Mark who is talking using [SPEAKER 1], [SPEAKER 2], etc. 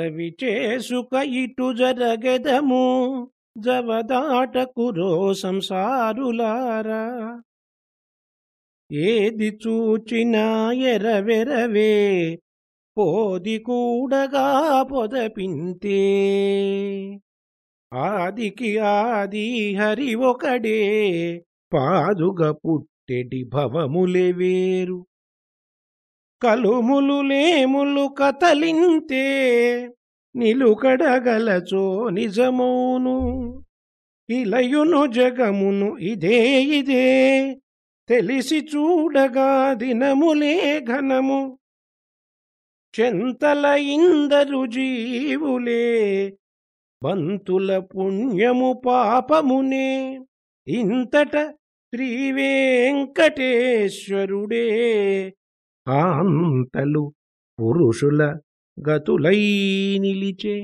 [SPEAKER 1] చవిచేసుక ఇటు జరగెదము జవదాటకురో సంసారులారా. ఏది చూచినా ఎరవెరవే పోది కూడగా పొదపింతే. ఆదికి ఆది హరి ఒకడే పాదుగ పుట్టెడి భవములే వేరు. కలుములు లేములు కతలింతే నిలుకడగలచో నిజమౌను. ఇలయును జగమును ఇదే ఇదే తెలిసి చూడగా దినములే ఘనము. చెంతల ఇందరు జీవులే బంతుల పుణ్యము పాపమునే. ఇంతట శ్రీవేంకటేశ్వరుడే వెంకటేశ్వరుడే పురుషుల గతులై నిలిచే